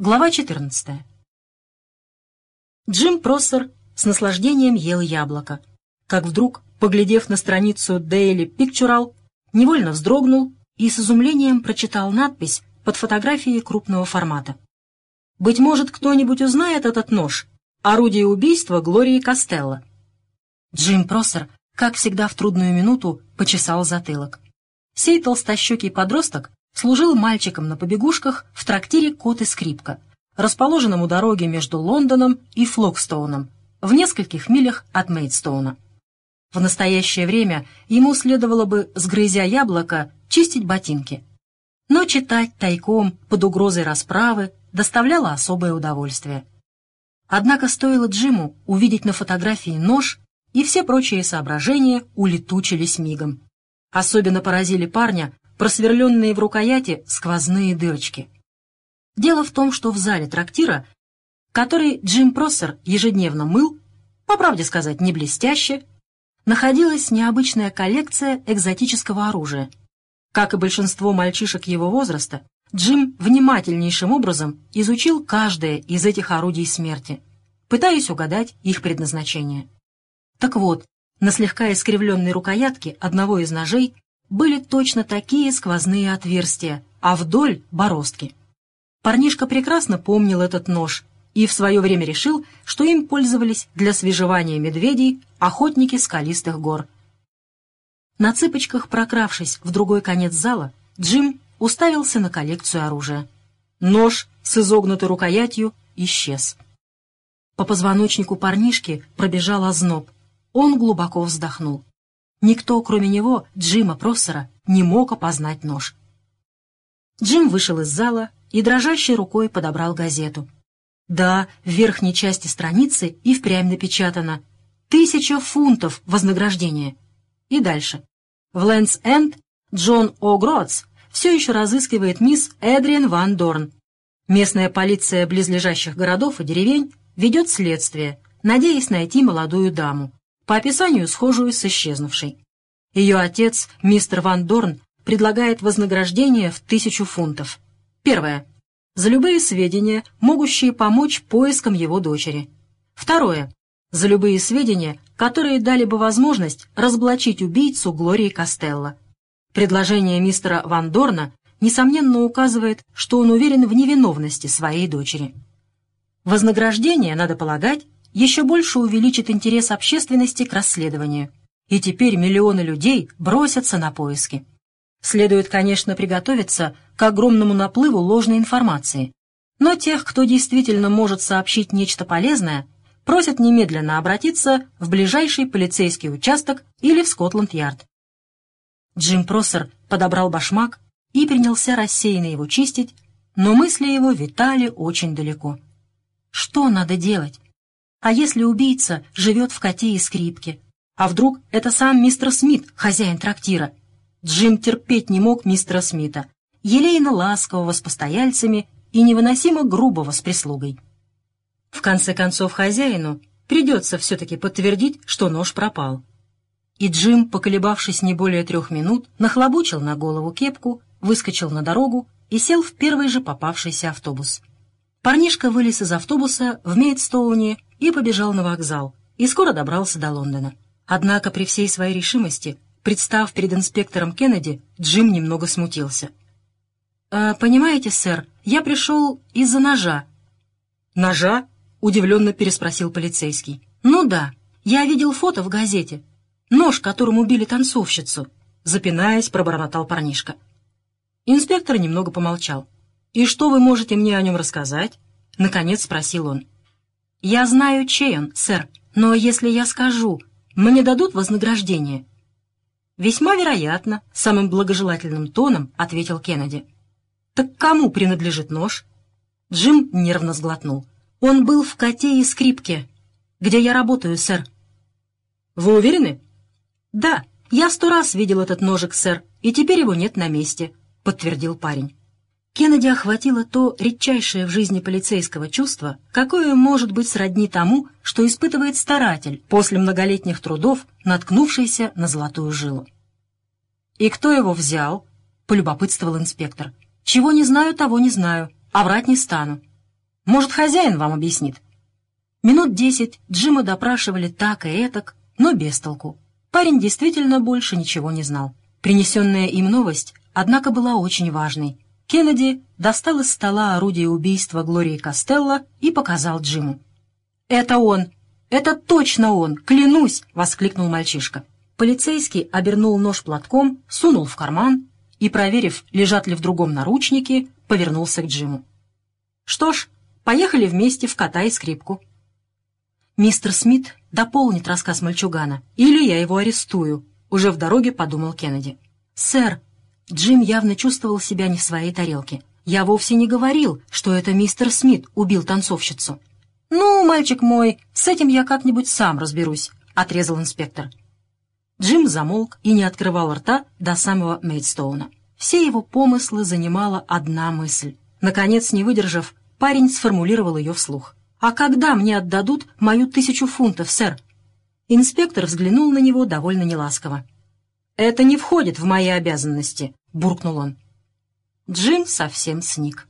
Глава 14. Джим Проссер с наслаждением ел яблоко, как вдруг, поглядев на страницу Daily Pictorial, невольно вздрогнул и с изумлением прочитал надпись под фотографией крупного формата. «Быть может, кто-нибудь узнает этот нож? Орудие убийства Глории Костелло». Джим Проссер, как всегда в трудную минуту, почесал затылок. Сей толстощекий подросток служил мальчиком на побегушках в трактире «Кот и скрипка», расположенном у дороги между Лондоном и Флокстоуном, в нескольких милях от Мейдстоуна. В настоящее время ему следовало бы, сгрызя яблоко, чистить ботинки. Но читать тайком под угрозой расправы доставляло особое удовольствие. Однако стоило Джиму увидеть на фотографии нож, и все прочие соображения улетучились мигом. Особенно поразили парня просверленные в рукояти сквозные дырочки. Дело в том, что в зале трактира, который Джим Проссер ежедневно мыл, по правде сказать, не блестяще, находилась необычная коллекция экзотического оружия. Как и большинство мальчишек его возраста, Джим внимательнейшим образом изучил каждое из этих орудий смерти, пытаясь угадать их предназначение. Так вот, на слегка искривленной рукоятке одного из ножей были точно такие сквозные отверстия, а вдоль — бороздки. Парнишка прекрасно помнил этот нож и в свое время решил, что им пользовались для свежевания медведей охотники скалистых гор. На цыпочках прокравшись в другой конец зала, Джим уставился на коллекцию оружия. Нож с изогнутой рукоятью исчез. По позвоночнику парнишки пробежал озноб. Он глубоко вздохнул. Никто, кроме него, Джима Проссера, не мог опознать нож. Джим вышел из зала и дрожащей рукой подобрал газету. Да, в верхней части страницы и впрямь напечатано «Тысяча фунтов вознаграждения». И дальше. В Лэндс-Энд Джон О'Гротс все еще разыскивает мисс Эдриан Ван Дорн. Местная полиция близлежащих городов и деревень ведет следствие, надеясь найти молодую даму по описанию схожую с исчезнувшей. Ее отец, мистер Ван Дорн, предлагает вознаграждение в тысячу фунтов. Первое. За любые сведения, могущие помочь поискам его дочери. Второе. За любые сведения, которые дали бы возможность разоблачить убийцу Глории Костелло. Предложение мистера Ван Дорна несомненно указывает, что он уверен в невиновности своей дочери. Вознаграждение, надо полагать, еще больше увеличит интерес общественности к расследованию. И теперь миллионы людей бросятся на поиски. Следует, конечно, приготовиться к огромному наплыву ложной информации. Но тех, кто действительно может сообщить нечто полезное, просят немедленно обратиться в ближайший полицейский участок или в Скотланд-Ярд. Джим Проссер подобрал башмак и принялся рассеянно его чистить, но мысли его витали очень далеко. Что надо делать? А если убийца живет в коте и скрипке? А вдруг это сам мистер Смит, хозяин трактира? Джим терпеть не мог мистера Смита, елейно ласкового с постояльцами и невыносимо грубого с прислугой. В конце концов, хозяину придется все-таки подтвердить, что нож пропал. И Джим, поколебавшись не более трех минут, нахлобучил на голову кепку, выскочил на дорогу и сел в первый же попавшийся автобус. Парнишка вылез из автобуса в Мейдстоуне и побежал на вокзал, и скоро добрался до Лондона. Однако при всей своей решимости, представ перед инспектором Кеннеди, Джим немного смутился. «Э, «Понимаете, сэр, я пришел из-за ножа». «Ножа?» — удивленно переспросил полицейский. «Ну да, я видел фото в газете. Нож, которым убили танцовщицу», — запинаясь, пробормотал парнишка. Инспектор немного помолчал. «И что вы можете мне о нем рассказать?» — наконец спросил он. «Я знаю, чей он, сэр, но если я скажу, мне дадут вознаграждение?» «Весьма вероятно», — самым благожелательным тоном ответил Кеннеди. «Так кому принадлежит нож?» Джим нервно сглотнул. «Он был в коте и скрипке, где я работаю, сэр». «Вы уверены?» «Да, я сто раз видел этот ножик, сэр, и теперь его нет на месте», — подтвердил парень. Кеннеди охватило то редчайшее в жизни полицейского чувство, какое может быть сродни тому, что испытывает старатель после многолетних трудов, наткнувшийся на золотую жилу. «И кто его взял?» — полюбопытствовал инспектор. «Чего не знаю, того не знаю, а врать не стану. Может, хозяин вам объяснит?» Минут десять Джима допрашивали так и этак, но без толку. Парень действительно больше ничего не знал. Принесенная им новость, однако, была очень важной. Кеннеди достал из стола орудие убийства Глории Костелло и показал Джиму. «Это он! Это точно он! Клянусь!» — воскликнул мальчишка. Полицейский обернул нож платком, сунул в карман и, проверив, лежат ли в другом наручники, повернулся к Джиму. «Что ж, поехали вместе в кота и скрипку». «Мистер Смит дополнит рассказ мальчугана, или я его арестую», — уже в дороге подумал Кеннеди. «Сэр», Джим явно чувствовал себя не в своей тарелке. «Я вовсе не говорил, что это мистер Смит убил танцовщицу». «Ну, мальчик мой, с этим я как-нибудь сам разберусь», — отрезал инспектор. Джим замолк и не открывал рта до самого Мейдстоуна. Все его помыслы занимала одна мысль. Наконец, не выдержав, парень сформулировал ее вслух. «А когда мне отдадут мою тысячу фунтов, сэр?» Инспектор взглянул на него довольно неласково. «Это не входит в мои обязанности», — буркнул он. Джим совсем сник.